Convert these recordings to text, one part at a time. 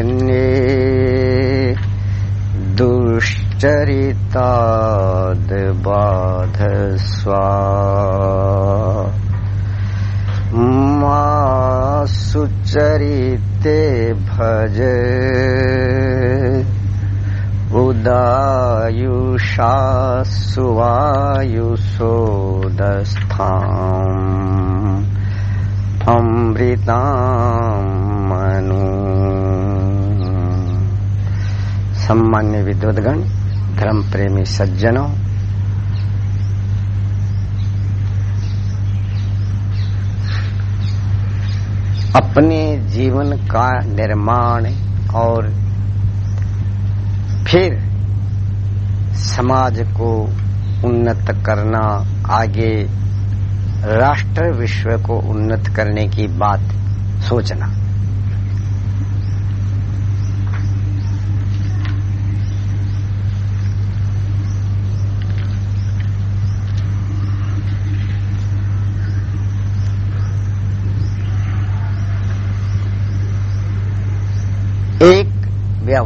अग्ने दुश्चरिताद् बाधस्वा। मा सुचरिते भज। उदायुषा सुवायुसोदस्थाम् अमृताम् सम्मान्य विद्वदगण धर्म प्रेमी सज्जनों। अपने जीवन का निर्माण और फिर समाज को उन्नत करना, आगे राष्ट्र विश्व को उन्नत करने की बात सोचना एक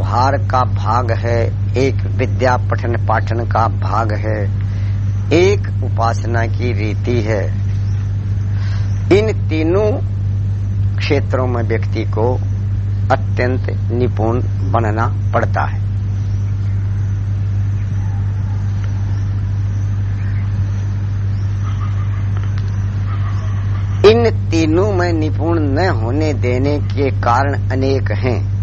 व्यवहार का भाग है, एक विद्या पठन पाठन का भाग है, एक उपासना की रीति है। इन तीनों क्षेत्रों में व्यक्ति को अत्यंत निपुण बनना पड़ता है। इन तीनों में निपुण न होने देने के कारण अनेक हैं।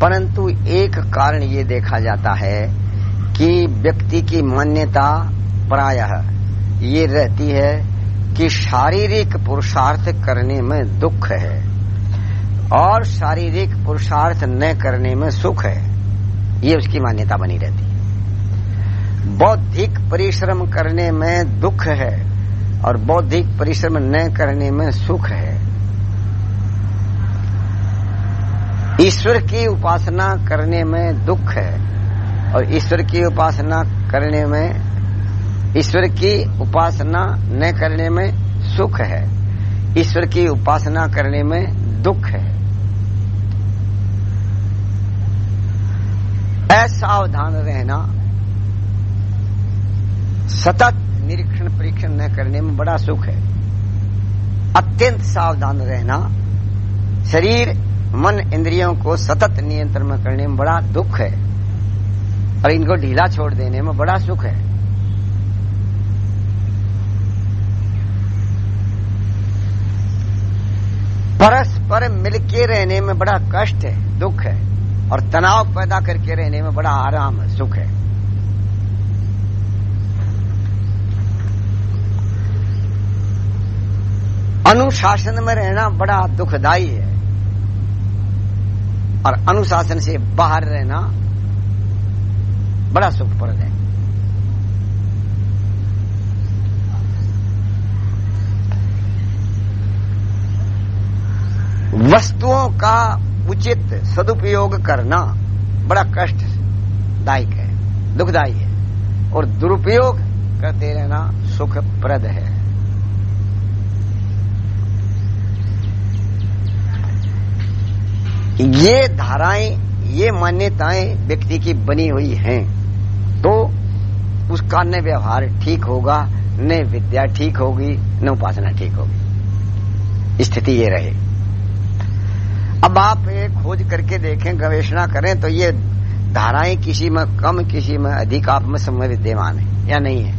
परंतु एक कारण ये देखा जाता है कि व्यक्ति की मान्यता प्रायः ये रहती है कि शारीरिक पुरुषार्थ करने में दुख है और शारीरिक पुरुषार्थ न करने में सुख है। ये उसकी मान्यता बनी रहती है। बौद्धिक परिश्रम करने में दुख है और बौद्धिक परिश्रम न करने में सुख है। ईश्वर की उपासना करने में दुख है और ईश्वर की उपासना करने में, ईश्वर की उपासना न करने में सुख है। ईश्वर की उपासना करने में दुख है। असावधान रहना, सतत निरीक्षण परीक्षण न करने में बड़ा सुख है। अत्यंत सावधान रहना, शरीर मन इंद्रियों को सतत नियंत्रण में करने में बड़ा दुख है। और इनको ढीला छोड़ देने में बड़ा सुख है। परस्पर मिलके रहने में बड़ा कष्ट है, दुख है। और तनाव पैदा करके रहने में बड़ा आराम है, सुख है। अनुशासन में रहना बड़ा दुखदाई है। और अनुशासन से बाहर रहना बड़ा सुखप्रद है। वस्तुओं का उचित सदुपयोग करना बड़ा कष्टदायक है, दुखदायी है और दुरुपयोग करते रहना सुखप्रद है। ये धाराएँ ये मान्यताएँ व्यक्ति की बनी हुई हैं। तो उसका न व्यवहार ठीक होगा न विद्या ठीक होगी न उपासना ठीक होगी। स्थिति ये रहे। अब आप खोज करके देखें गवेषणा करें तो ये धाराएँ किसी में कम किसी में अधिक आप में समय विद्यमान है या नहीं है?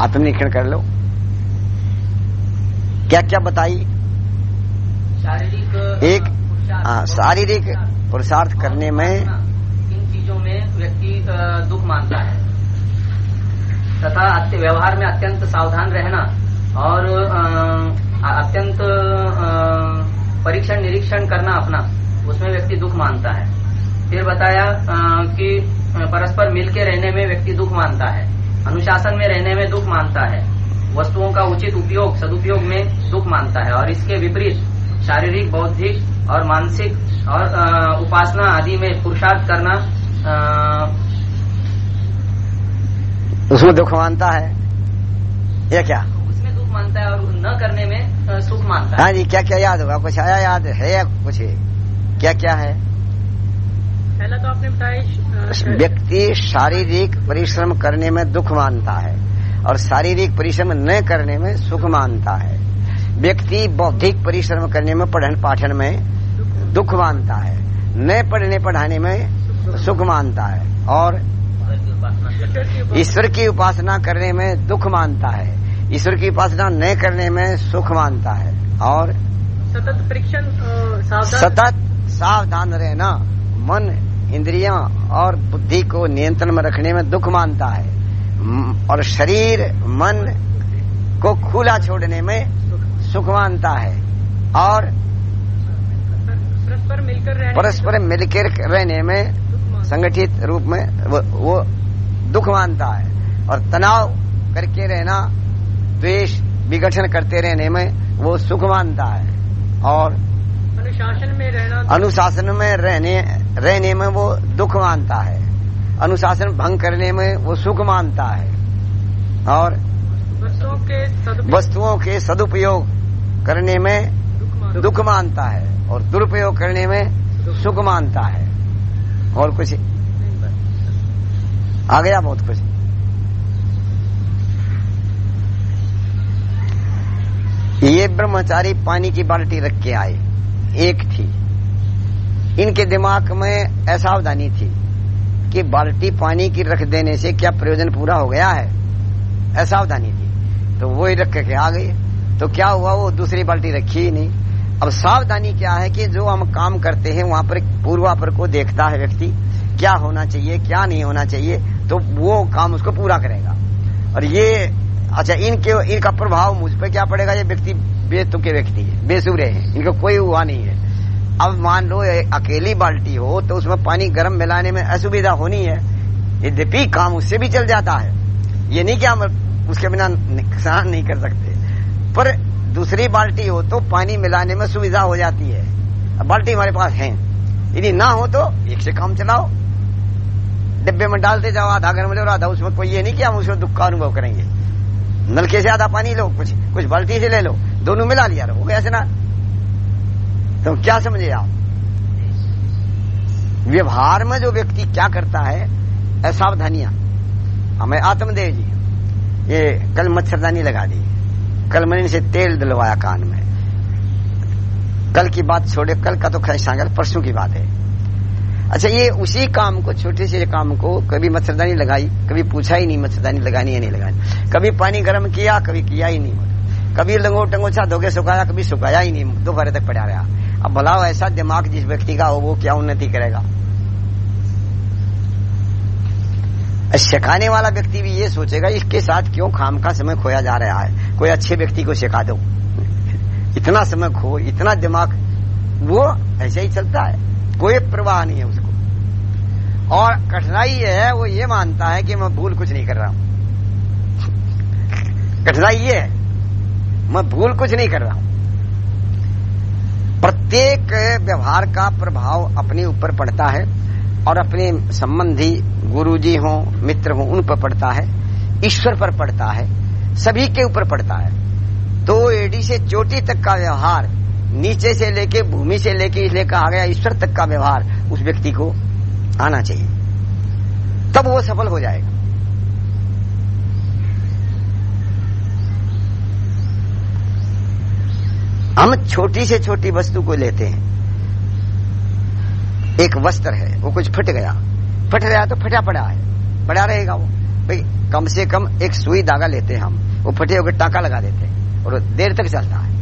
आत्मनिरीक्षण कर लो। क्या क्या बताई? शारीरिक एक शारीरिक पुरुषार्थ करने में इन चीज़ों में व्यक्ति दुख मानता है। तथा व्यवहार में अत्यंत सावधान रहना और अत्यंत परीक्षण निरीक्षण करना अपना, उसमें व्यक्ति दुख मानता है। फिर बताया कि परस्पर मिलके रहने में व्यक्ति दुख मानता है। अनुशासन में रहने में दुख मानता है। वस्तुओं का उचित उपयोग, सदुपयोग में दुख मानता है और इसके विपरीत शारीरिक, बौद्धिक और मानसिक और उपासना आदि में पुरुषार्थ करना उसमें दुख मानता है? या क्या? उसमें दुख मानता है और न करने में सुख मानता है। हाँ जी क्या क्या याद होगा? कुछ आया याद है या कुछ? है? क्या क्या है? पहला तो आपने बताया व्यक्ति शारीरिक परिश्रम करने में दुख मानता है और शारीरिक परिश्रम न करने में सुख मानता है। व्यक्ति बौद्धिक परिश्रम करने में पढ़न पाठन में दुख मानता है। न पढ़ने पढ़ाने में सुख मानता है और ईश्वर की उपासना करने में दुख मानता है। ईश्वर की उपासना न करने में सुख मानता है और सतत परीक्षण सतत सावधान रहना मन इंद्रियाँ और बुद्धि को नियंत्रण में रखने में दुख मानता है। और शरीर मन को खुला छोड़ने में सुख मानता है और परस्पर मिलकर रहने परस्पर मिलकर रहने में संगठित रूप में वो, वो दुख मानता है और तनाव करके रहना द्वेष विघटन करते रहने में वो सुख मानता है। और अनुशासन में रहना अनुशासन में रहने रहने में वो दुख मानता है। अनुशासन भंग करने में वो सुख मानता है। और वस्तुओं के सदुपयोग वस्तुओं के सदुपयोग करने में दुख मानता है। और दुरुपयोग करने में सुख मानता है। और कुछ आ गया बहुत कुछ। ये ब्रह्मचारी पानी की बाल्टी रख के आए। एक थी। इनके दिमाग में असावधानी थी कि बाल्टी पानी की रख देने से क्या प्रयोजन पूरा हो गया है। असावधानी थी। तो वो ही रख के आ गई। तो क्या हुआ? वो दूसरी बाल्टी रखी ही नहीं। अब सावधानी क्या है कि जो हम काम करते हैं, वहाँ पर पूर्वापर को देखता है व्यक्ति, क्या होना चाहिए, क्या नहीं होना चाहिए तो वो काम उसको पूरा करेगा। और ये अच्छा इनके, इनका प्रभाव मुझ पर क्या पड़ेगा? ये व्यक्ति बेतुके व्यक्ति है, बेसुरे हैं, इनका कोई हुआ नहीं है। अब मान लो अकेली बाल्टी हो तो उसमें पानी गर्म मिलाने में असुविधा होनी है। यद्यपि काम उससे भी चल जाता है। ये नहीं कि हम उसके बिना नुकसान नहीं कर सकते। पर दूसरी बाल्टी हो तो पानी मिलाने में सुविधा हो जाती है। बाल्टी हमारे पास है। यदि ना हो तो एक से काम चलाओ। डिब्बे में डालते जाओ, आधा गर्म लो आधा, उसमें कोई ये नहीं कि हम उसमें दुख का अनुभव करेंगे। नलके से आधा पानी लो, कुछ कुछ बाल्टी से ले लो। दोनों मिला लिया, हो गया ना तो क्या समझे आप? व्यवहार में जो व्यक्ति क्या करता है, असावधानियाँ। हमें आत्मदेव जी। ये कल मच्छरदानी लगा दी। कल मैंने इनसे तेल दिलवाया कान में। कल की बात छोड़े, कल का तो खैर सांगल, परसों की बात है। अच्छा ये उसी काम को, छोटे से काम को कभी मच्छरदानी लगाई, कभी पूछा ही नहीं, मच्छरदानी लगानी या नहीं लगानी। कभी पानी गर्म किया, कभी किया ही नहीं। कभी लंगो टंगोछा धोके सुखाया, कभी सुखाया ही नहीं, दोपहर तक पड़ा रहा। अब भला ऐसा दिमाग जिस व्यक्ति का हो, वो क्या उन्नति करेगा? सिखाने वाला व्यक्ति भी ये सोचेगा, इसके साथ क्यों खाम का समय खोया जा रहा है? कोई अच्छे व्यक्ति को सिखा दो। इतना समय खो, इतना दिमाग, वो ऐसे ही चलता है। कोई प्रवाह नहीं है उसको। और कठिनाई है, वो ये मानता है कि मैं भूल कुछ नहीं कर रहा हूँ। कठिनाई ये है, मैं भूल कुछ नहीं कर रहा हूँ। प्रत्येक व्यवहार का प्रभाव अपने ऊपर पड़ता है और अपने संबंधी गुरुजी हो, मित्र हो, उन पर पड़ता है, ईश्वर पर पड़ता है, सभी के ऊपर पड़ता है। तो एडी से चोटी तक का व्यवहार, नीचे से लेके भूमि से लेके इसलिए कहा गया, ईश्वर तक का व्यवहार, उस व्यक्ति को आना चाहिए। तब वो सफल हो जाएगा। हम छोटी से छोटी वस्तु को लेते हैं। एक वस्त्र है, वो कुछ फट गया। फट गया तो फटा पड़ा है पड़ा रहेगा वो। भाई कम से कम एक सुई धागा लेते हैं हम। वो फटे होकर टाका लगा देते हैं और देर तक चलता है।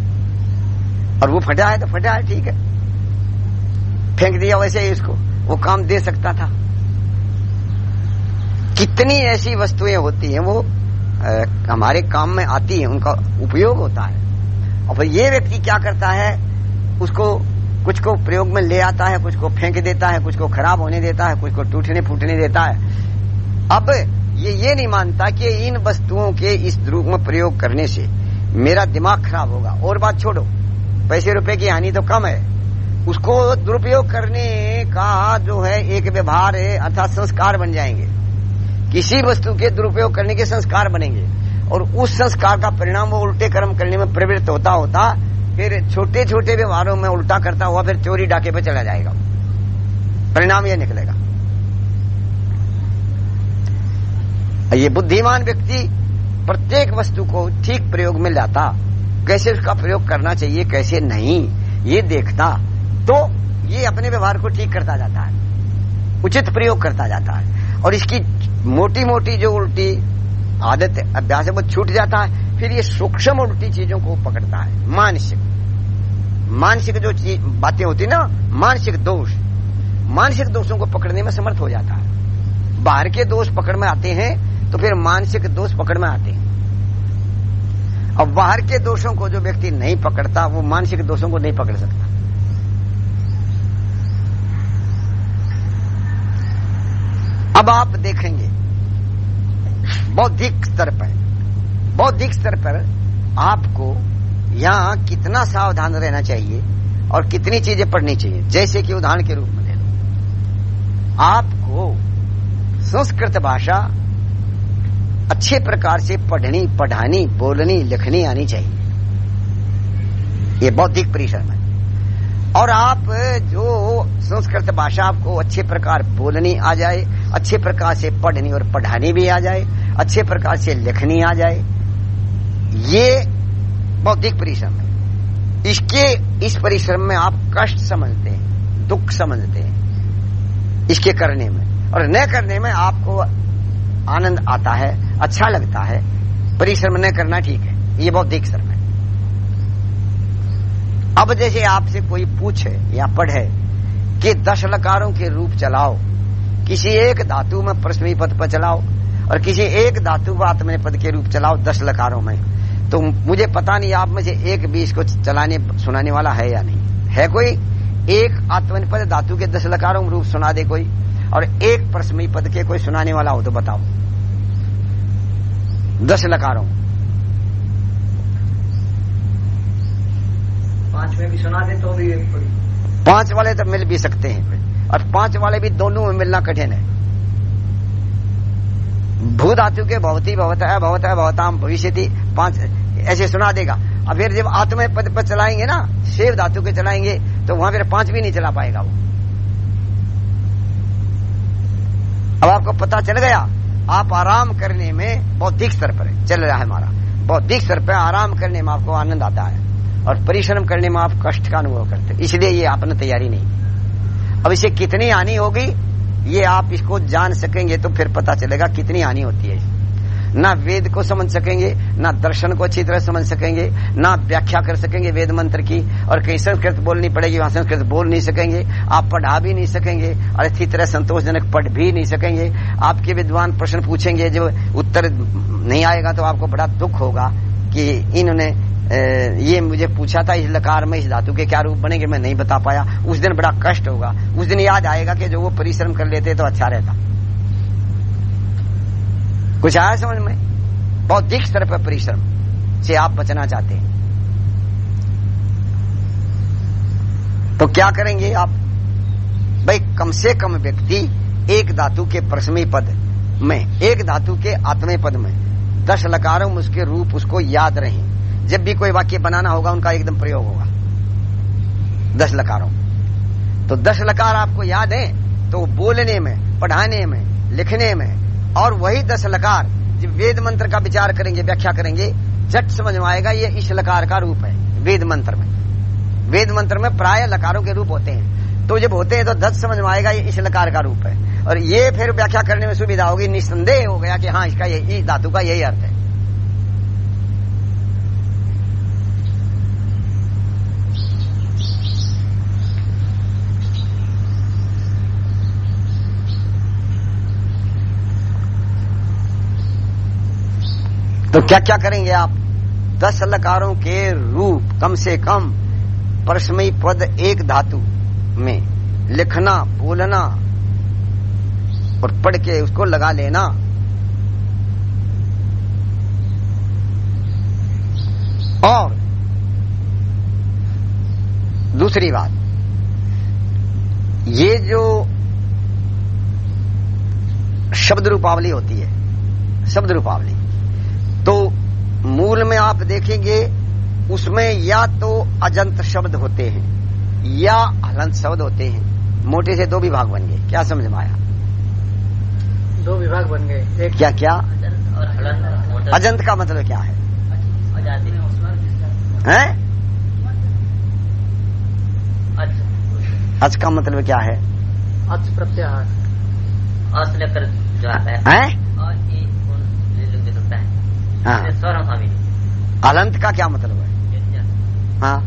और वो फटा है तो फटा है ठीक है। फेंक दिया वैसे ही उसको। वो काम दे सकता था। कितनी ऐसी वस्तुएँ होती हैं वो आ, हमारे काम में आती हैं उनका उपयोग होता है। और फिर ये व्यक्ति क्या करता है उसको कुछ को प्रयोग में ले आता है, कुछ को फेंक देता है, कुछ को खराब होने देता है, कुछ को टूटने फूटने देता है। अब ये ये नहीं मानता कि इन वस्तुओं के इस रूप में प्रयोग करने से मेरा दिमाग खराब होगा। और बात छोड़ो, पैसे रुपए की हानि तो कम है। उसको दुरुपयोग करने का जो है एक व्यवहार है, अर्थात संस्कार बन जाएँगे। किसी वस्तु के दुरुपयोग करने के संस्कार बनेंगे। और उस संस्कार का परिणाम वो उल्टे कर्म करने में प्रवृत्त होता होता फिर छोटे छोटे व्यवहारों में उल्टा करता हुआ फिर चोरी डाके पे चला जाएगा। परिणाम यह निकलेगा। ये बुद्धिमान व्यक्ति प्रत्येक वस्तु को ठीक प्रयोग में लाता। कैसे उसका प्रयोग करना चाहिए, कैसे नहीं, ये देखता। तो ये अपने व्यवहार को ठीक करता जाता है। उचित प्रयोग करता जाता है। और इसकी मोटी मोटी जो उल्टी आदत अभ्यास है, वो छूट जाता है। फिर ये सूक्ष्म उल्टी चीज़ों को पकड़ता है। मानसिक। मानसिक जो बातें होती ना, मानसिक दोष। मानसिक दोषों को पकड़ने में समर्थ हो जाता है। बाहर के दोष पकड़ में आते हैं तो फिर मानसिक दोष पकड़ में आते हैं। अब बाहर के दोषों को जो व्यक्ति नहीं पकड़ता, वो मानसिक दोषों को नहीं पकड़ सकता। अब आप देखेंगे, बौद्धिक स्तर पर बौद्धिक स्तर पर आपको यहाँ कितना सावधान रहना चाहिए और कितनी चीज़ें पढ़नी चाहिए, जैसे कि उदाहरण के रूप में ले लो। आपको संस्कृत भाषा अच्छे प्रकार से पढ़नी, पढ़ानी, बोलनी, लिखनी आनी चाहिए। ये बौद्धिक परिश्रम है। और आप जो संस्कृत भाषा आपको अच्छे प्रकार बोलनी आ जाए, अच्छे प्रकार से पढ़नी और पढ़ानी भी आ जाए, अच्छे प्रकार से लिखनी आ जाए ये बौद्धिक परिश्रम है। इसके, इस परिश्रम में आप कष्ट समझते हैं, दुख समझते हैं, इसके करने में। और न करने में आपको आनंद आता है अच्छा लगता है। परिश्रम न करना ठीक है, ये बौद्धिक श्रम है। अब जैसे आपसे कोई पूछे या पढ़े कि दश लकारों के रूप चलाओ, किसी एक धातु में प्रश्न पद पर चलाओ और किसी एक धातु को आत्मने पद के रूप चलाओ दस लकारों में। तो मुझे पता नहीं आप में से एक भी इसको चलाने सुनाने वाला है या नहीं। है कोई? एक आत्मनि पद धातु के दस लकारों रूप सुना दे कोई। और एक प्रश्मी पद के कोई सुनाने वाला हो तो बताओ। दस लकारों। पाँच में भी सुना दे तो भी पाँच वाले तो मिल भी सकते हैं। और पाँच वाले भी दोनों में मिलना कठिन है। भू धातु के भवती भवत है भवत है भवताम भविष्य पाँच, ऐसे सुना देगा। अब फिर जब आत्म पद पर चलाएँगे ना, शेव धातु के चलाएँगे तो वहाँ फिर पाँच भी नहीं चला पाएगा वो। अब आपको पता चल गया, आप आराम करने में बौद्धिक स्तर पर चल रहा है हमारा। बौद्धिक स्तर पर आराम करने में आपको आनंद आता है और परिश्रम करने में आप कष्ट का अनुभव करते इसलिए ये आपने तैयारी नहीं अब इसे कितनी हानि होगी? ये आप इसको जान सकेंगे तो फिर पता चलेगा कितनी हानि होती है। ना वेद को समझ सकेंगे, ना दर्शन को अच्छी तरह समझ सकेंगे, ना व्याख्या कर सकेंगे वेद मंत्र की, और कहीं संस्कृत बोलनी पड़ेगी, वहाँ संस्कृत बोल नहीं सकेंगे, आप पढ़ा भी नहीं सकेंगे, और अच्छी तरह संतोषजनक पढ़ भी नहीं सकेंगे। आपके विद्वान प्रश्न पूछेंगे, जो उत्तर नहीं आएगा तो आपको बड़ा दुख होगा कि इन्होंने ये मुझे पूछा था इस लकार में, इस धातु के क्या रूप बनेंगे, मैं नहीं बता पाया। उस दिन बड़ा कष्ट होगा। उस दिन याद आएगा कि जो वो परिश्रम कर लेते तो अच्छा रहता। कुछ आया समझ में? बौद्धिक स्तर पर परिश्रम से आप बचना चाहते हैं। तो क्या करेंगे आप? भाई, कम से कम व्यक्ति एक धातु के प्रश्मी पद में, एक धातु के आत्मे पद में, दस लकारों उसके रूप उसको याद रहें। जब भी कोई वाक्य बनाना होगा, उनका एकदम प्रयोग होगा। दस लकारों। तो दस लकार आपको याद है तो बोलने में, पढ़ाने में, लिखने में, और वही दस लकार जब वेद मंत्र का विचार करेंगे, व्याख्या करेंगे, झट समझ में आएगा, ये इस लकार का रूप है, वेद मंत्र में। वेद मंत्र में प्राय लकारों के रूप होते हैं। तो जब होते हैं तो दस समझ में आएगा, ये इस लकार का रूप है। और ये फिर व्याख्या करने में सुविधा होगी, निस्संदेह हो गया कि हाँ इसका यही धातु का यही अर्थ है। तो क्या क्या करेंगे आप? दस लकारों के रूप कम से कम परसमयी पद एक धातु में लिखना, बोलना और पढ़ के उसको लगा लेना। और दूसरी बात, ये जो शब्द रूपावली होती है, शब्द रूपावली तो मूल में आप देखेंगे उसमें या तो अजंत शब्द होते हैं या हलंत शब्द होते हैं। मोटे से दो विभाग बन गए। क्या समझ में आया? दो विभाग बन गए। एक क्या क्या? अजंत और हलन अजंत का मतलब क्या है? हैं? अच्छा अज का मतलब क्या है? अच प्रत्याहार। अस लेकर जो आता है हैं और ये कौन ले लिख दे सकता है। हलंत का क्या मतलब है? हाँ।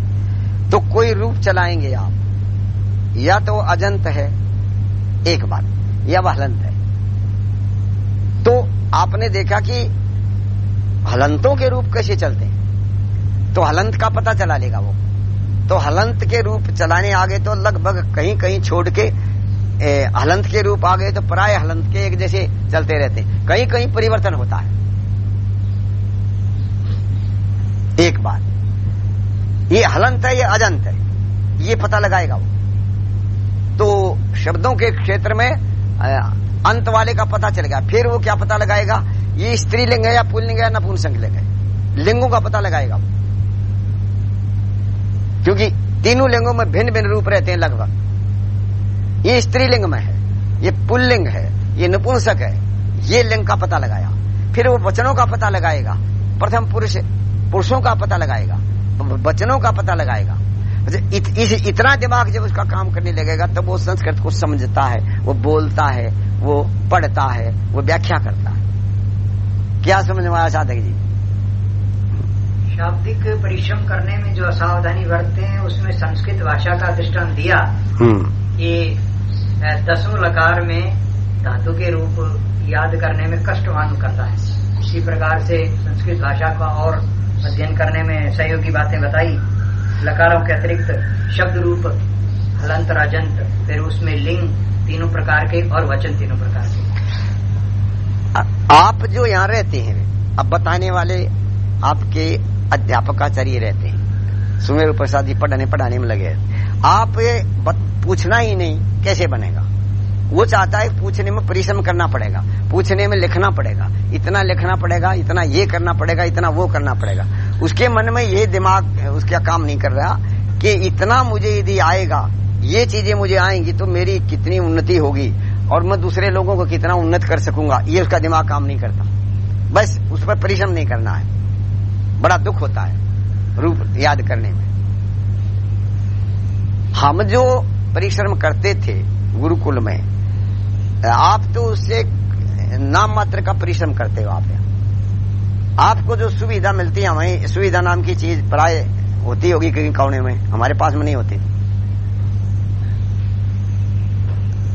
तो कोई रूप चलाएँगे आप। या तो अजंत है एक बात। या वह हलंत है। तो आपने देखा कि हलंतों के रूप कैसे चलते हैं? तो हलंत का पता चला लेगा वो। तो हलंत के रूप चलाने आगे तो लगभग कहीं कहीं छोड़ के हलंत के रूप आ गए तो प्राय हलंत के एक जैसे चलते रहते हैं। कहीं कहीं परिवर्तन होता है। एक बात। ये हलंत है, ये अजंत है। ये पता लगाएगा वो। तो शब्दों के क्षेत्र में अंत वाले का पता चल गया। फिर वो क्या पता लगाएगा? ये स्त्रीलिंग है या पुल्लिंग है या नपुंसक लिंग है? लिंगों का पता लगाएगा वो। क्योंकि तीनों लिंगों में भिन्न भिन्न रूप रहते हैं लगभग। ये स्त्रीलिंग में है, ये पुल्लिंग है, ये नपुंसक है, ये लिंग का पता लगाया। फिर वो वचनों का पता लगाएगा। प्रथम पुरुष पुरुषों का पता लगाएगा वचनों का पता लगाएगा। अच्छा, इत, इस, इतना दिमाग जब उसका काम करने लगेगा तब वो संस्कृत को समझता है वो बोलता है वो पढ़ता है वो व्याख्या करता है। क्या समझ में आया साधक जी? शाब्दिक परिश्रम करने में जो असावधानी बरतते हैं उसमें संस्कृत भाषा का दृष्टान दिया। हम्म। कि अ, दसों लकार में धातु के रूप याद करने में कष्ट मालूम करता है। इसी प्रकार से संस्कृत भाषा का और अध्ययन करने में सहयोगी बातें बताई। लकारों के अतिरिक्त शब्द रूप हलंत राजंत फिर उसमें लिंग, तीनों प्रकार के और वचन तीनों प्रकार के। आप जो यहाँ रहते हैं, अब बताने वाले आपके अध्यापक आचार्य रहते हैं। सुमेर प्रसाद जी पढ़ाने पढ़ाने में लगे आप ये पूछना ही नहीं, कैसे बनेगा? वो चाहता है पूछने में परिश्रम करना पड़ेगा, पूछने में लिखना पड़ेगा, इतना लिखना पड़ेगा, इतना ये करना पड़ेगा, इतना वो करना पड़ेगा। उसके मन में ये दिमाग उसका काम नहीं कर रहा कि इतना मुझे यदि आएगा, ये चीज़ें मुझे आएँगी तो मेरी कितनी उन्नति होगी और मैं दूसरे लोगों को कितना उन्नत कर सकूँगा, ये उसका दिमाग काम नहीं करता। बस उस पर परिश्रम नहीं करना है। बड़ा दुख होता है रूप याद करने में। हम जो परिश्रम करते थे गुरुकुल में आप तो उससे नाम मात्र का परिश्रम करते हो आप आपको जो सुविधा मिलती है हमें सुविधा नाम की चीज़ प्राय होती होगी कहीं कोने में। हमारे पास में नहीं होती।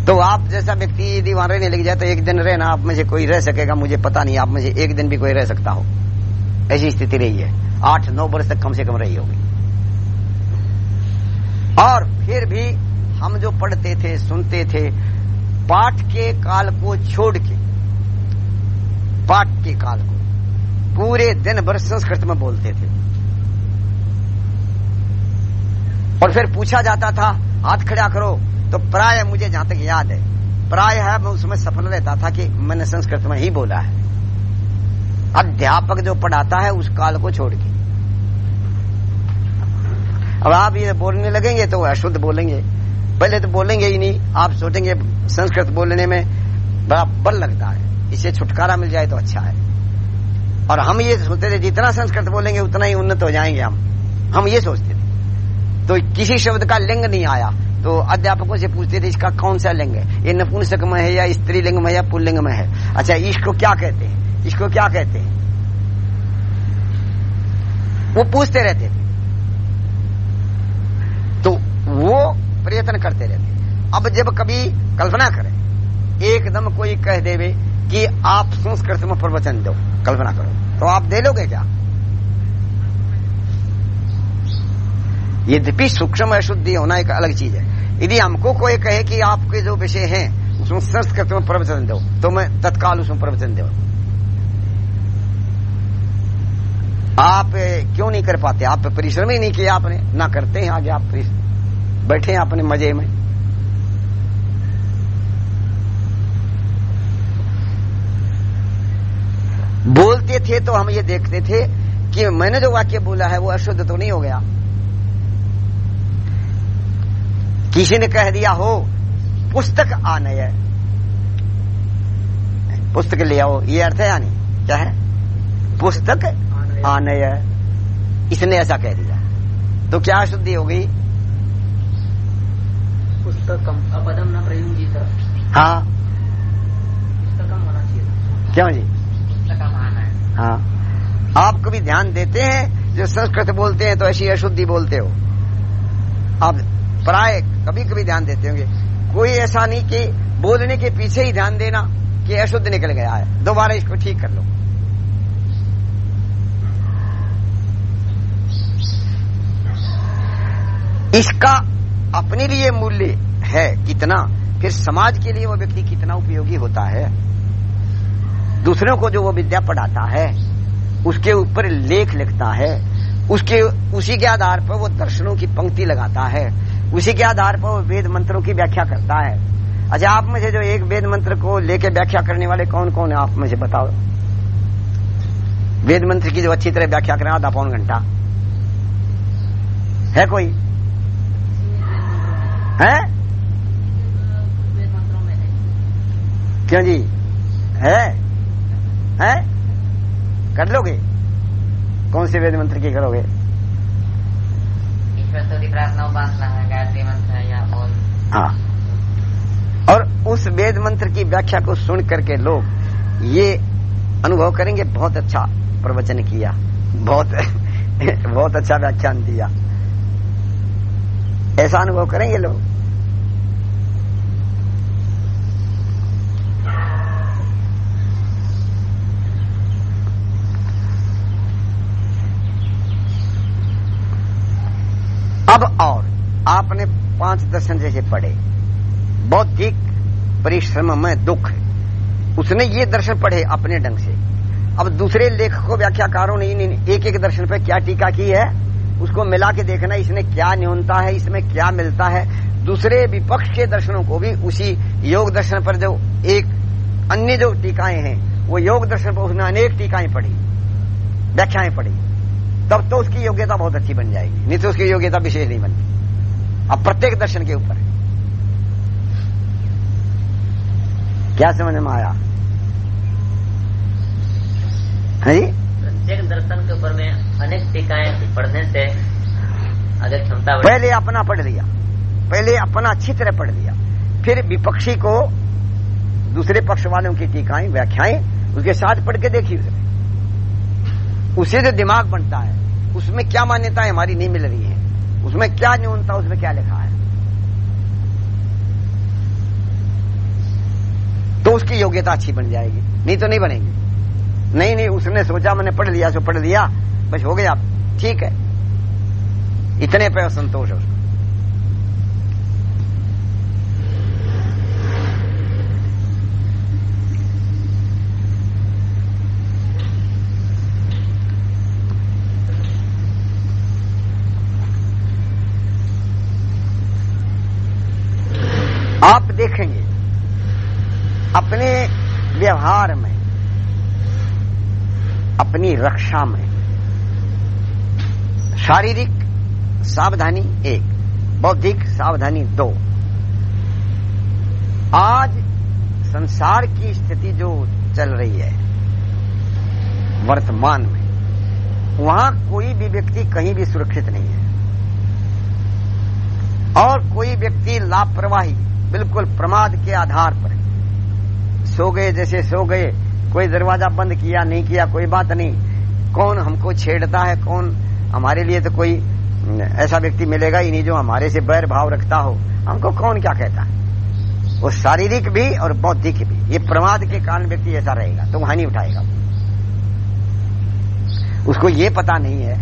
तो आप जैसा व्यक्ति यदि वहाँ रहने लग जाए तो एक दिन रहना आप में से कोई रह सकेगा, मुझे पता नहीं, आप में से एक दिन भी कोई रह सकता हो। ऐसी स्थिति रही है। आठ, नौ वर्ष तक कम से कम रही होगी। और फिर भी हम जो पढ़ते थे, सुनते थे पाठ के काल को छोड़ के पाठ के काल को पूरे दिन भर संस्कृत में बोलते थे। और फिर पूछा जाता था, हाथ खड़ा करो तो प्राय मुझे जहाँ तक याद है, प्राय है मैं उसमें सफल रहता था कि मैंने संस्कृत में ही बोला है। अध्यापक जो पढ़ाता है उस काल को छोड़ के। अब आप ये बोलने लगेंगे तो अशुद्ध बोलेंगे। पहले तो बोलेंगे ही नहीं। आप सोचेंगे संस्कृत बोलने में बड़ा बल लगता है। इससे छुटकारा मिल जाए तो अच्छा है। और हम ये सोचते थे, जितना संस्कृत बोलेंगे, उतना ही उन्नत हो जाएँगे हम। हम ये सोचते थे। तो किसी शब्द का लिंग नहीं आया। तो अध्यापकों से पूछते थे, इसका कौन सा लिंग है? ये नपुंसक में है या स्त्रीलिंग में या पुल्लिंग में है? अच्छा इसको क्या कहते हैं? इसको क्या कहते हैं? वो पूछते रहते थे तो वो प्रयत्न करते रहते अब जब कभी कल्पना करें, एकदम कोई कह देवे कि आप संस्कृत में प्रवचन दो, कल्पना करो। तो आप दे लोगे क्या? यद्यपि सूक्ष्म अशुद्धि होना एक अलग चीज़ है। यदि हमको कोई कहे कि आपके जो विषय हैं, उसमें संस्कृत में प्रवचन दो तो मैं तत्काल उसमें प्रवचन दो। आप क्यों नहीं कर पाते? आप परिश्रम ही नहीं किया आपने। ना करते हैं, आगे आप परिश्रम। बैठे हैं अपने मज़े में। बोलते थे तो हम ये देखते थे कि मैंने जो वाक्य बोला है वो अशुद्ध तो नहीं हो गया। किसी ने कह दिया, हो, पुस्तक आनय पुस्तक ले आओ, ये अर्थ है या नहीं? क्या है? पुस्तक आनय इसने ऐसा कह दिया। तो क्या अशुद्धि हो गई? अपदम न प्रयुंजित हाँ। पुस्तकम होना चाहिए क्यों जी? आना है। हाँ। आप कभी ध्यान देते हैं? जो संस्कृत बोलते हैं तो ऐसी अशुद्धि बोलते हो। आप प्राय कभी कभी ध्यान देते होंगे। कोई ऐसा नहीं कि बोलने के पीछे ही ध्यान देना कि अशुद्ध निकल गया है। दोबारा इसको ठीक कर लो। इसका अपने लिए मूल्य है कितना, फिर समाज के लिए वो व्यक्ति कितना उपयोगी होता है? दूसरों को जो वो विद्या पढ़ाता है, उसके ऊपर लेख लिखता है, उसके, उसी के आधार पर वो दर्शनों की पंक्ति लगाता है, उसी के आधार पर वो वेद मंत्रों की व्याख्या करता है। अच्छा आप मुझे जो एक वेद मंत्र को लेके व्याख्या करने वाले कौन कौन है? आप मुझे बताओ। वेद मंत्र की जो अच्छी तरह व्याख्या करें, आधा पौन घंटा। है कोई? है वेद मंत्रों में है क्यों जी? है? है? कर लोगे? कौन से वेद मंत्र की करोगे? हाँ। और उस वेद मंत्र की व्याख्या को सुन करके लोग ये अनुभव करेंगे बहुत अच्छा प्रवचन किया बहुत बहुत अच्छा व्याख्यान दिया। ऐसा अनुभव करेंगे लोग? अब और आपने पाँच दर्शन जैसे पढ़े। बौद्धिक परिश्रम में दुख। उसने ये दर्शन पढ़े अपने ढंग से। अब दूसरे लेखकों, व्याख्याकारों ने इन एक एक दर्शन पे क्या टीका की है? उसको मिला के देखना, इसमें क्या न्यूनता है, इसमें क्या मिलता है। दूसरे विपक्ष के दर्शनों को भी उसी योग दर्शन पर जो एक अन्य जो टीकाएँ हैं, वो योग दर्शन पर उसने अनेक टीकाएँ पढ़ी, व्याख्याएँ पढ़ी। तब तो उसकी योग्यता बहुत अच्छी बन जाएगी नहीं तो उसकी योग्यता विशेष नहीं बनती। अब प्रत्येक दर्शन के ऊपर। है क्या समझ में आया? है जी? प्रत्येक दर्शन के ऊपर में अनेक टीकाएँ पढ़ने से अगर क्षमता पहले अपना पढ़ लिया। पहले अपना अच्छी तरह पढ़ लिया। फिर विपक्षी को दूसरे पक्ष वालों की टीकाएँ व्याख्याएँ उसके साथ पढ़ के देखी उसने उसे जो दिमाग बनता है उसमें क्या मान्यता है हमारी नहीं मिल रही है? उसमें क्या न्यूनता, उसमें क्या लिखा है? तो उसकी योग्यता अच्छी बन जाएगी, नहीं तो नहीं बनेगी। नहीं नहीं, उसने सोचा, मैंने पढ़ लिया सो पढ़ लिया, बस हो गया, ठीक है। इतने पे संतोष है उसको आप देखेंगे। अपने व्यवहार में, अपनी रक्षा में। शारीरिक सावधानी एक, बौद्धिक सावधानी दो। आज संसार की स्थिति जो चल रही है, वर्तमान में, वहाँ कोई भी व्यक्ति कहीं भी सुरक्षित नहीं है। और कोई व्यक्ति लापरवाही बिल्कुल प्रमाद के आधार पर। सो गए जैसे सो गए, कोई दरवाज़ा बंद किया, नहीं किया, कोई बात नहीं। कौन हमको छेड़ता है, कौन हमारे लिए तो कोई ऐसा व्यक्ति मिलेगा ही नहीं जो हमारे से बैर भाव रखता हो। हमको कौन क्या कहता है? वो शारीरिक भी और बौद्धिक भी। ये प्रमाद के कारण व्यक्ति ऐसा रहेगा तो वहाँ नहीं उठाएगा उसको ये पता नहीं है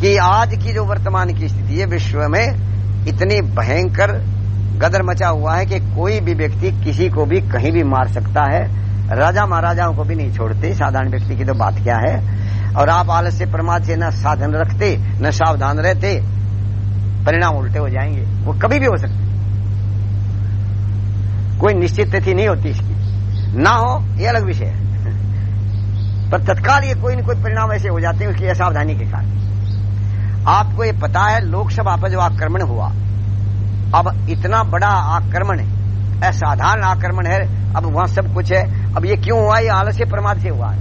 कि आज की जो वर्तमान की स्थिति है, विश्व में इतनी भयंकर गदर मचा हुआ है कि कोई भी व्यक्ति किसी को भी कहीं भी मार सकता है। राजा महाराजाओं को भी नहीं छोड़ते। साधारण व्यक्ति की तो बात क्या है? और आप आलस्य प्रमाद से न साधन रखते, न सावधान रहते, परिणाम उल्टे हो जाएँगे। वो कभी भी हो सकते। कोई निश्चित तिथि नहीं होती इसकी। ना हो, ये अलग विषय है। पर तत्काल ये कोई न कोई परिणाम ऐसे हो जाते हैं उसकी असावधानी के कारण। आपको ये पता है, लोकसभा पर जो आक्रमण हुआ अब इतना बड़ा आक्रमण है असाधारण आक्रमण है अब वहाँ सब कुछ है। अब ये क्यों हुआ? ये आलस्य प्रमाद से हुआ है।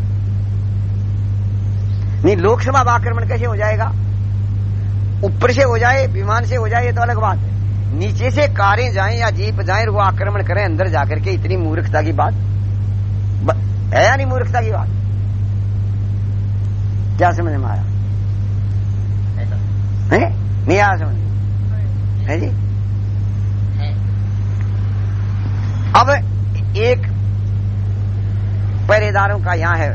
नहीं लोकसभा आक्रमण कैसे हो जाएगा? ऊपर से हो जाए विमान से हो जाए ये तो अलग बात है। नीचे से कारें जाएँ या जीप जाएँ वो आक्रमण करें अंदर जाकर के इतनी मूर्खता की बात। है या नहीं मूर्खता की बात? क्या समझ में आया? है? नहीं आया समझ है जी? अब एक पहरेदारों का यहाँ है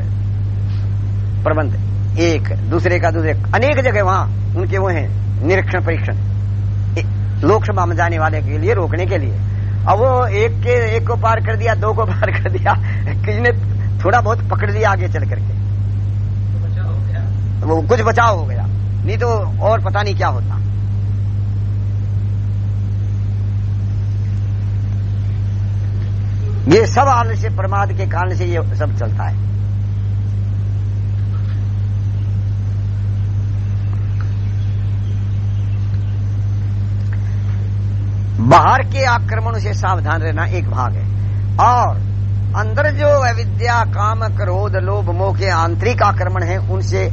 प्रबंध। एक दूसरे का दूसरे। अनेक जगह वहाँ उनके वो हैं निरीक्षण परीक्षण। लोकसभा में जाने वाले के लिए रोकने के लिए। अब वो एक के एक को पार कर दिया दो को पार कर दिया किसी ने थोड़ा बहुत पकड़ लिया आगे चल करके। तो वो कुछ बचाव हो गया। नहीं तो और पता नहीं क्या होता। ये सब आलस्य प्रमाद के कारण से ये सब चलता है। बाहर के आक्रमण से सावधान रहना एक भाग है। और अंदर जो अविद्या, काम, क्रोध, लोभ, मोह के आंतरिक आक्रमण है, उनसे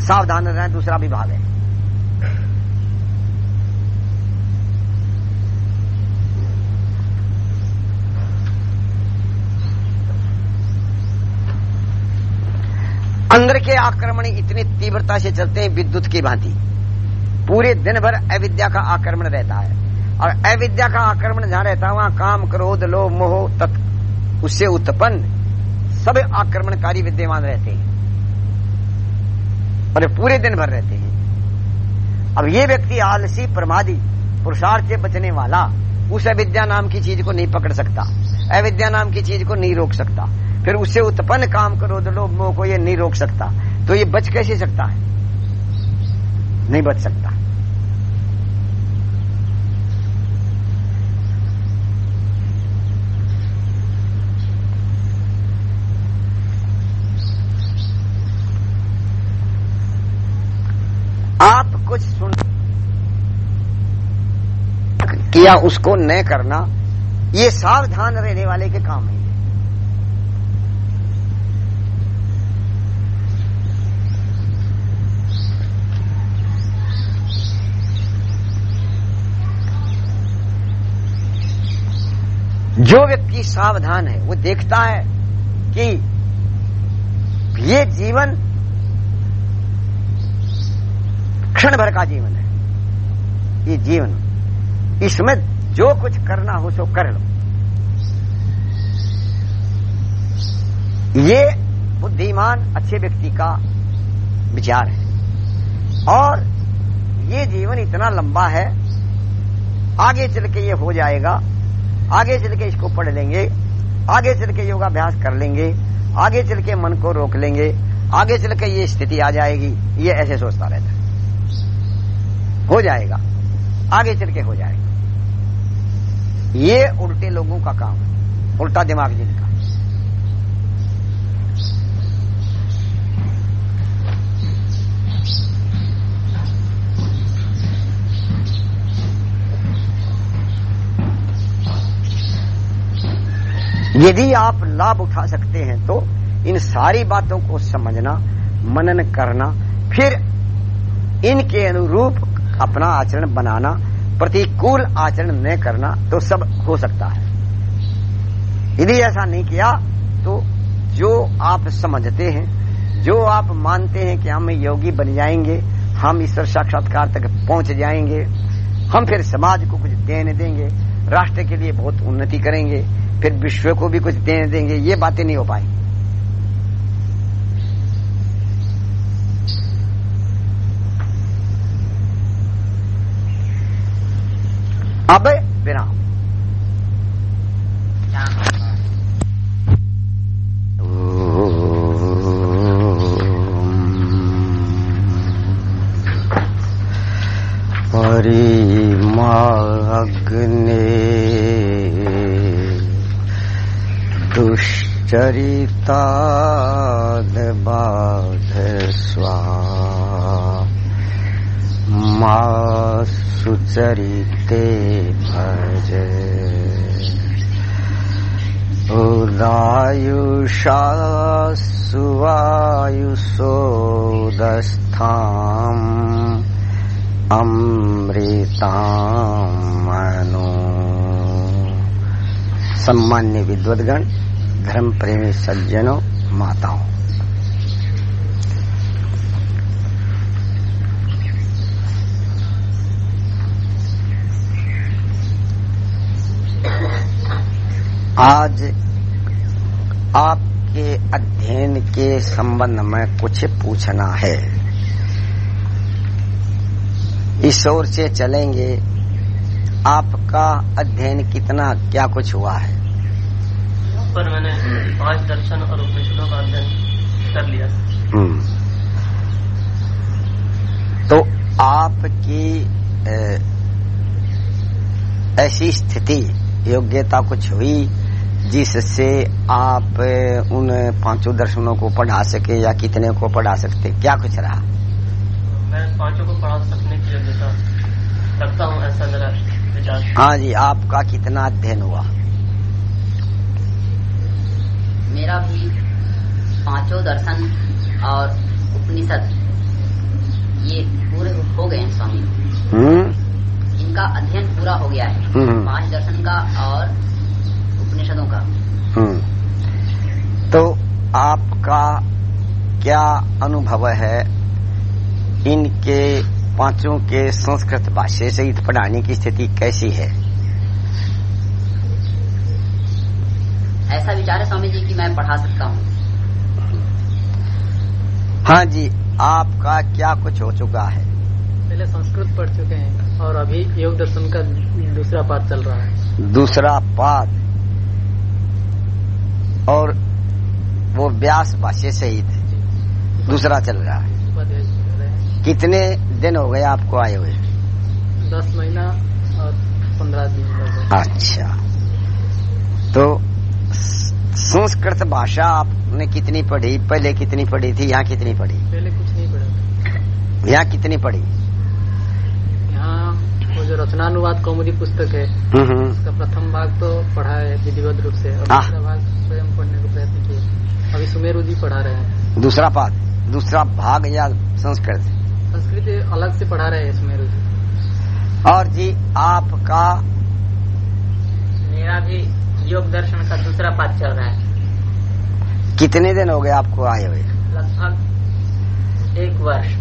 सावधान रहना दूसरा भी भाग है। अंदर के आक्रमण इतनी तीव्रता से चलते हैं, विद्युत की भांति। पूरे दिन भर अविद्या का आक्रमण रहता है। और अविद्या का आक्रमण जहाँ रहता है, वहाँ काम, क्रोध, लोभ, मोह, तत्, उससे उत्पन्न सब आक्रमणकारी विद्यमान रहते हैं। और पूरे दिन भर रहते हैं। अब ये व्यक्ति आलसी, प्रमादी, पुरुषार्थ से बचने वाला, उस अविद्या नाम की चीज़ को नहीं पकड़ सकता। अविद्या नाम की चीज़ को नहीं रोक सकता। फिर उससे उत्पन्न काम क्रोध लोभ मोह को ये नहीं रोक सकता। तो ये बच कैसे सकता है? नहीं बच सकता। आप कुछ सुन किया उसको न करना ये सावधान रहने वाले के काम है जो व्यक्ति सावधान है, वो देखता है कि ये जीवन क्षण भर का जीवन है। ये जीवन, इसमें जो कुछ करना हो सो कर लो। ये बुद्धिमान, अच्छे व्यक्ति का विचार है। और ये जीवन इतना लंबा है, आगे चल के ये हो जाएगा, आगे चल के इसको पढ़ लेंगे, आगे चल के योगाभ्यास कर लेंगे, आगे चल के मन को रोक लेंगे, आगे चल के ये स्थिति आ जाएगी, ये ऐसे सोचता रहता है। हो जाएगा, आगे चल के हो जाएगा। ये उल्टे लोगों का काम है। उल्टा दिमाग जिनका। यदि आप लाभ उठा सकते हैं तो इन सारी बातों को समझना, मनन करना, फिर इनके अनुरूप अपना आचरण बनाना प्रतिकूल आचरण न करना तो सब हो सकता है। यदि ऐसा नहीं किया तो जो आप समझते हैं, जो आप मानते हैं कि हम योगी बन जाएँगे, हम ईश्वर साक्षात्कार तक पहुँच जाएँगे, हम फिर समाज को कुछ देने देंगे, राष्ट्र के लिए बहुत उन्नति करेंगे, फिर विश्व को भी कुछ देने देंगे, ये बातें नहीं हो पाएँगी। अब विराम परिमाग्ने दुश्चरित्रे चरिताद्बाध स्वा मा सुचरिते भज। उदायुषा सुवायुषोदस्थाम् अमृतामनो सम्मान्य विद्वदगण धर्म प्रेमी सज्जनों माताओं। आज आपके अध्ययन के संबंध में कुछ पूछना है। इस ओर से चलेंगे आपका अध्ययन कितना क्या कुछ हुआ है? पर मैंने पाँच दर्शन और उपनिषदों का अध्ययन कर लिया। हम्म। तो आपकी ऐसी स्थिति योग्यता कुछ हुई? जिससे आप उन पाँचों दर्शनों को पढ़ा सके या कितने को पढ़ा सकते? क्या कुछ रहा? मैं पाँचों को पढ़ा सकने की योग्यता रखता हूँ ऐसा मेरा विचार हाँ जी आपका कितना अध्ययन हुआ? मेरा भी पाँचों दर्शन और उपनिषद ये पूरे हो गए हैं स्वामी। हम्म। इनका अध्ययन पूरा हो गया है। हम्म। पाँच दर्शन का और उपनिषदों का। हम्म। तो आपका क्या अनुभव है इनके पाँचों के संस्कृत भाष्य सहित पढ़ाने की स्थिति कैसी है? ऐसा विचार है स्वामी जी कि मैं पढ़ा सकता हूँ। हाँ जी आपका क्या कुछ हो चुका है? पहले संस्कृत पढ़ चुके हैं और अभी योग दर्शन का दूसरा पाठ चल रहा है। दूसरा पाद और वो व्यास भाष्य सहित दूसरा चल है रहे हैं। कितने दिन हो गए आपको आए हुए? दस महीना और पंद्रह दिन अच्छा। तो संस्कृत भाषा आपने कितनी पढ़ी? पहले कितनी पढ़ी थी? यहाँ कितनी पढ़ी? पहले कुछ नहीं पढ़ा। यहाँ कितनी पढ़ी? यहाँ वो जो रचनानुवाद कौमुदी पुस्तक है हम्म, हम्म। उसका प्रथम भाग तो पढ़ा है विधिवत रूप से। और हाँ। दूसरा भाग स्वयं पढ़ने का प्रयत्न किए अभी सुमेरु जी पढ़ा रहे हैं। दूसरा पाठ दूसरा भाग या संस्कृत। संस्कृत अलग से पढ़ा रहे हैं सुमेरु जी और जी आपका मेरा भी योग दर्शन का दूसरा पाठ चल रहा है। कितने दिन हो गए आपको आए हुए? लगभग एक वर्ष।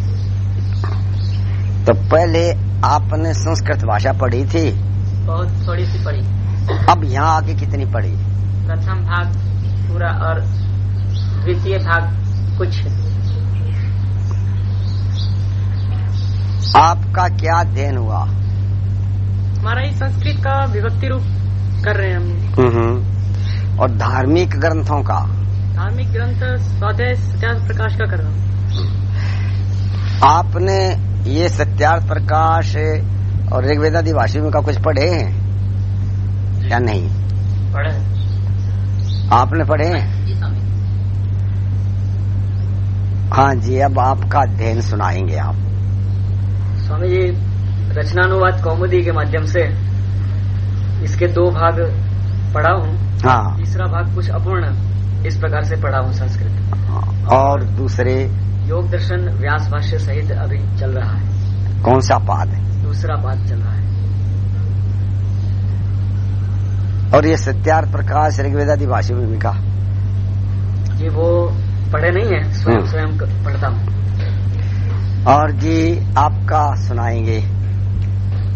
तो पहले आपने संस्कृत भाषा पढ़ी थी? बहुत थोड़ी सी पढ़ी। अब यहाँ आके कितनी पढ़ी? प्रथम भाग पूरा और द्वितीय भाग कुछ। आपका क्या अध्ययन हुआ? हमारा ही संस्कृत का विभक्ति रूप कर रहे हैं हम। हम्म। और धार्मिक ग्रंथों का? धार्मिक ग्रंथ स्वाध्याय सत्यार्थ प्रकाश का कर रहा हूँ। आपने ये सत्यार्थ प्रकाश और ऋग्वेदादि भाषी में का कुछ पढ़े हैं? या नहीं? पढ़े आपने पढ़े हैं? स्वामी हाँ जी अब आपका अध्ययन सुनाएँगे आप। स्वामी जी रचनानुवाद कौमुदी के माध्यम से इसके दो भाग पढ़ा हूँ। हाँ। तीसरा भाग कुछ अपूर्ण इस प्रकार से पढ़ा हूँ संस्कृत। और दूसरे? योग दर्शन व्यास भाष्य सहित अभी चल रहा है। कौन सा पाद? है दूसरा पाद चल रहा है। और ये सत्यार्थ प्रकाश ऋग्वेदादि भाषी में का जी वो पढ़े नहीं है स्वयं हम्म। स्वयं पढ़ता हूँ। और जी आपका सुनाएँगे।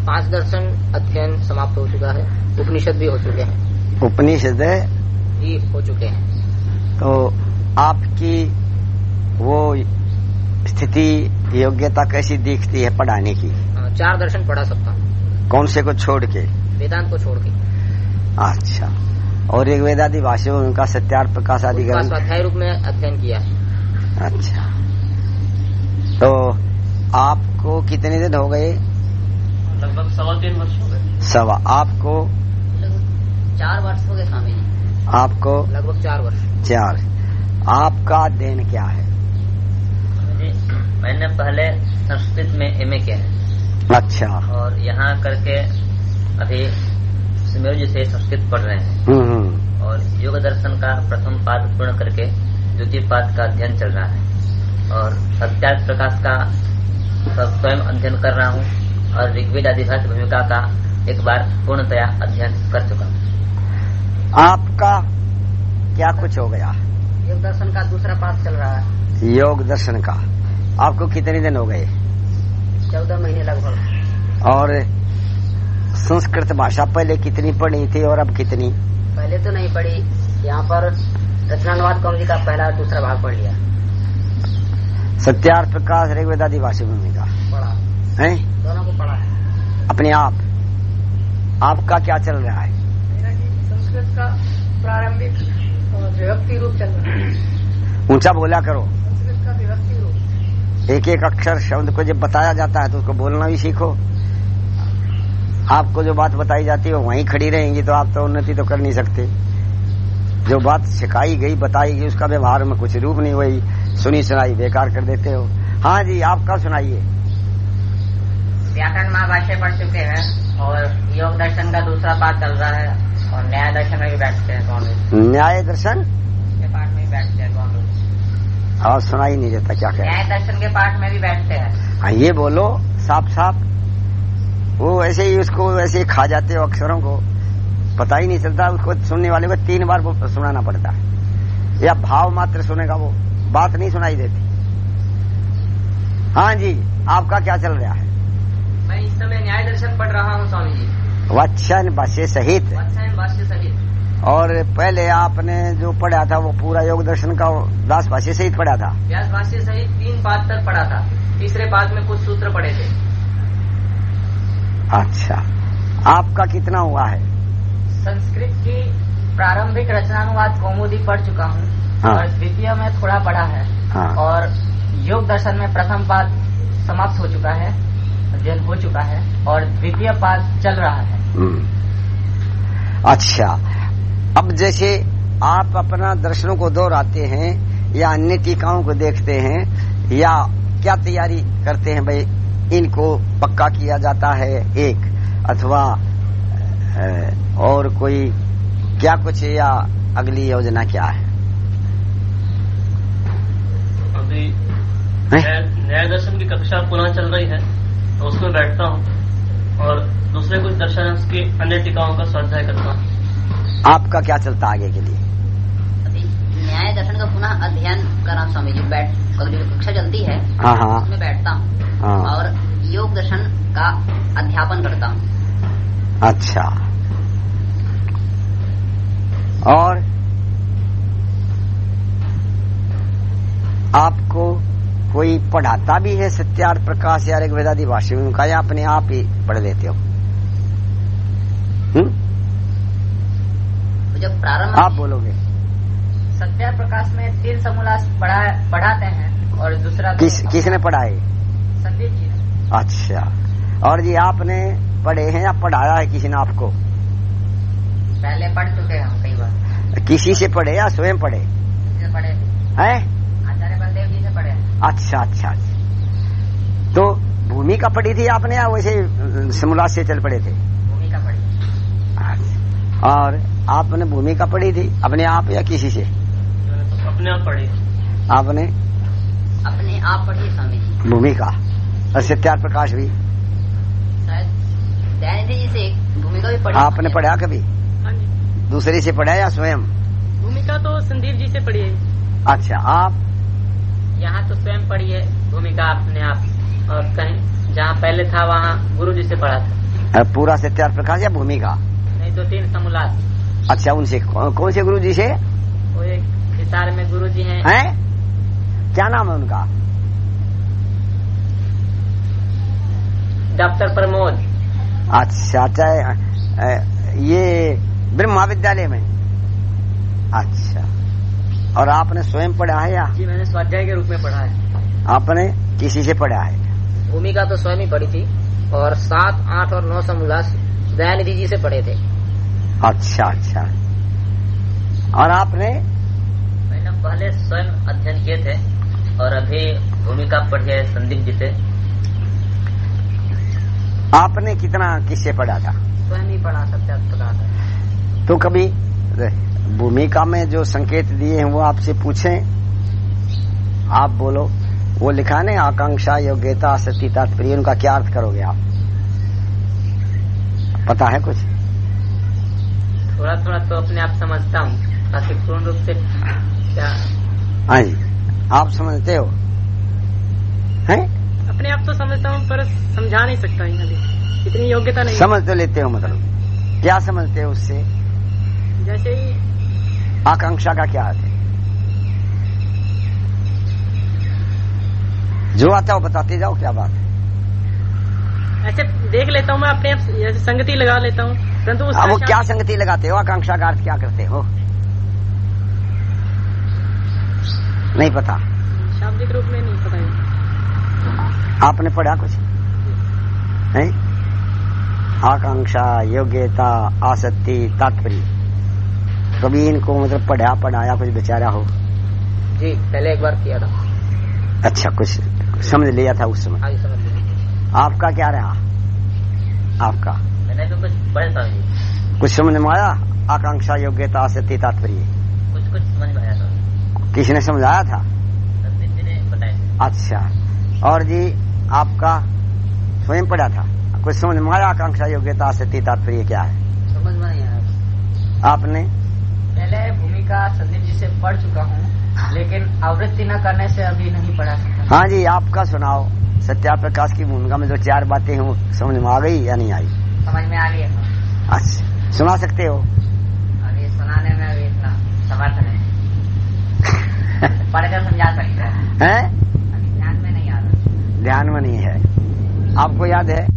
पाँच दर्शन अध्ययन समाप्त हो चुका है उपनिषद भी हो चुके हैं। उपनिषद भी हो चुके हैं। तो आपकी वो स्थिति योग्यता कैसी दिखती है पढ़ाने की? चार दर्शन पढ़ा सकता हूँ। कौन से को छोड़ के? वेदांत को छोड़ के। अच्छा। और ऋग्वेदादि भाषियों में उनका सत्यार्थ प्रकाश आदि ग्रंथ। स्वाध्याय रूप में अध्ययन किया है। अच्छा। तो आपको कितने दिन हो गए? लगभग सवा तीन वर्ष हो गए। सवा। आपको? चार वर्ष हो गए स्वामी जी। आपको? लगभग चार वर्ष। चार। आपका अध्ययन क्या है? मैंने पहले संस्कृत में एमए किया है। अच्छा। और यहाँ करके अभी सुमेर जी से संस्कृत पढ़ रहे हैं। हम्म हम्म। और योग दर्शन का प्रथम पाद पूर्ण करके द्वितीय पाद का अध्ययन चल रहा है। और सत्यार्थ प्रकाश का सब स्वयं अध्ययन कर रहा हूँ और ऋग्वेद आदिभाषा भूमिका का एक बार पूर्णतया अध्ययन कर चुका हूँ। आपका क्या कुछ हो गया? योग दर्शन का दूसरा पाठ चल रहा है। योग दर्शन का। आपको कितने दिन हो गए? चौदह महीने लगभग। और संस्कृत भाषा पहले कितनी पढ़ी थी और अब कितनी? पहले तो नहीं पढ़ी। यहाँ पर रचनानुवाद कौमदी का पहला और दूसरा भाग पढ़ लिया। सत्यार्थ प्रकाश ऋग्वेदादि भाषा भूमिका पढ़ा। है? दोनों को पढ़ा है। अपने आप। आपका क्या चल रहा है? मेरा जी संस्कृत का प्रारंभिक विभक्ति रूप चल रहा है। ऊँचा बोला करो। संस्कृत का विभक्ति रूप। एक एक अक्षर शब्द को जब बताया जाता है तो उसको बोलना भी सीखो। आपको जो बात बताई जाती है वहीं खड़ी रहेंगी तो आप तो उन्नति तो कर नहीं सकते। जो बात सिखाई गई बताई गई उसका व्यवहार में कुछ रूप नहीं हुई। सुनी सुनाई बेकार कर देते हो। हाँ जी आप कब सुनाइए? व्याकरण महाभाष्य पढ़ चुके हैं और योग दर्शन का दूसरा पाठ चल रहा है और न्याय दर्शन में भी बैठते हैं कौन न्याय दर्शन? के पाठ में भी बैठते हैं कौन और सुनाई नहीं देता क्या कह न्याय दर्शन के पाठ में भी बैठते हैं। हाँ ये बोलो साफ़ साफ़ वो ऐसे ही उसको ऐसे ही खा जाते हो अक्षरों को। पता ही नहीं चलता उसको सुनने वाले को तीन बार वो सुनाना पड़ता है। या भाव मात्र सुनेगा वो बात नहीं सुनाई देती। हाँ जी आपका क्या चल रहा है? मैं इस समय न्याय दर्शन पढ़ रहा हूँ स्वामी जी। वचन भाष्य सहित। वत्सायन भाष्य सहित। और पहले आपने जो पढ़ा था वो पूरा योग दर्शन का दास भाष्य सहित पढ़ा था? व्यास भाष्य सहित तीन पाद तक पढ़ा था। तीसरे पाद में कुछ सूत्र पढ़े थे। अच्छा। आपका कितना हुआ है? संस्कृत की प्रारंभिक रचनानुवाद कौमुदी पढ़ चुका हूँ। हाँ। और द्वितीय में थोड़ा पढ़ा है। हाँ। और योग दर्शन में प्रथम पाद समाप्त हो चुका है अध्ययन हो चुका है और द्वितीय पाद चल रहा है। हम्म। अच्छा। अब जैसे आप अपना दर्शनों को दोहराते हैं या अन्य टीकाओं को देखते हैं या क्या तैयारी करते हैं भाई? इनको पक्का किया जाता है एक अथवा और कोई क्या कुछ है या अगली योजना क्या है? अभी? न्याय दर्शन की कक्षा पुनः चल रही है तो उसमें बैठता हूँ और दूसरे कुछ दर्शन की अन्य टीकाओं का स्वाध्याय करता हूँ। आपका क्या चलता आगे के लिए? न्याय दर्शन का पुनः अध्ययन कर रहा हूँ स्वामी जी बैठ कक्षा चलती है हाँ हाँ। उसमें बैठता हूँ। हाँ। और योग दर्शन का अध्यापन करता हूँ। अच्छा। और आपको कोई पढ़ाता भी है सत्यार्थ प्रकाश या ऋग्वेदादि भाष्य में उनका या अपने आप ही पढ़ लेते हो? हम्म? तो जब प्रारंभ आप बोलोगे। सत्या प्रकाश में तीन समूलास पढ़ा पढ़ाते हैं और दूसरा तो किस किसने पढ़ाए? संदीप जी ने। अच्छा। और जी आपने पढ़े हैं या पढ़ाया है किसी ने आपको? पहले पढ़ चुके हैं कई बार। किसी से पढ़े या स्वयं पढ़े? पढ़े। हैं? आचार्य बलदेव जी से पढ़े अच्छा अच्छा अच्छा। तो भूमिका पढ़ी थी आपने या वैसे सिमुलास से चल पड़े थे? भूमिका पढ़ी। अच्छा। और आपने भूमिका पढ़ी थी अपने आप या किसी से? अपने आप पढ़ी। आपने? अपने आप पढ़िए स्वामी जी। भूमिका। और सत्यार प्रकाश भी। शायद जी से भूमिका भी पढ़ी। आपने पढ़ा कभी? हाँ दूसरे से पढ़ा या स्वयं? भूमिका तो संदीप जी से पढ़ी है। अच्छा आप? यहाँ तो स्वयं पढ़ी है भूमिका अपने आप। और कहीं जहाँ पहले था वहाँ गुरु जी से पढ़ा था। पूरा सत्यार्थ प्रकाश या भूमिका? नहीं तो तीन समूलास अच्छा उनसे कौन कौन से गुरु जी से? वो एक हिसार में गुरु जी हैं। हैं? क्या नाम है उनका? डॉक्टर प्रमोद। अच्छा अच्छा ये ब्रह्म महाविद्यालय में? अच्छा। और आपने स्वयं पढ़ा है या? जी मैंने स्वाध्याय के रूप में पढ़ा है। आपने किसी से पढ़ा है? भूमिका तो स्वयं ही पढ़ी थी और सात आठ और नौ समूलास दयानिधि जी से पढ़े थे। अच्छा अच्छा। और आपने पहले स्वयं अध्ययन किए थे और अभी भूमिका पढ़ी है संदीप जी से। आपने कितना किससे पढ़ा था? स्वयं ही पढ़ा सत्या प्रकाश है तो कभी भूमिका में जो संकेत दिए हैं वो आपसे पूछे? आप बोलो। वो लिखा ना आकांक्षा योग्यता सती तात्पर्य उनका क्या अर्थ करोगे आप? पता है कुछ? थोड़ा थोड़ा तो अपने आप समझता हूँ बाकी पूर्ण रूप से हाँ जी आप समझते हो? हैं? अपने आप तो समझता हूँ पर समझा नहीं सकता अभी। इतनी योग्यता नहीं समझ तो लेते हो मतलब। क्या समझते हो उससे? जैसे ही आकांक्षा का क्या अर्थ है? जो आता हो बताते जाओ क्या बात है। ऐसे देख लेता हूँ मैं अपने आप संगति लगा लेता हूँ। परंतु वो क्या संगति लगाते हो? आकांक्षा का अर्थ क्या करते हो? नहीं पता। शाब्दिक रूप में नहीं पता है। आपने पढ़ा कुछ? है आकांक्षा योग्यता आसक्ति तात्पर्य। कभी इनको मतलब पढ़ा पढ़ाया कुछ बेचारा हो? जी पहले एक बार किया था। अच्छा कुछ समझ लिया था उस समय। समझ लीजिए आपका क्या रहा? आपका? मैंने भी कुछ पढ़े कुछ समझ में आया? आकांक्षा योग्यता आसक्ति तात्पर्य। कुछ कुछ समझ में आया ने समझाया था? संदीप जी ने बताया। अच्छा। और जी आपका स्वयं पढ़ा था? कुछ समझ में आया आकांक्षा योग्यता आसक्ति तात्पर्य क्या है? समझ में नहीं आया। आपने? पहले भूमिका संदीप जी से पढ़ चुका हूँ लेकिन आवृत्ति न करने से अभी नहीं पढ़ा सकता। हाँ जी आपका सुनाओ। सत्या प्रकाश की भूमिका में जो चार बातें हैं वो समझ में आ गई या नहीं आई? समझ में आ गई अच्छा। सुना सकते हो? अभी सुनाने में अभी इतना समर्थ नहीं। पढ़कर समझा सकते हैं। हैं? ध्यान में नहीं आ रहा। ध्यान में नहीं है। आपको याद है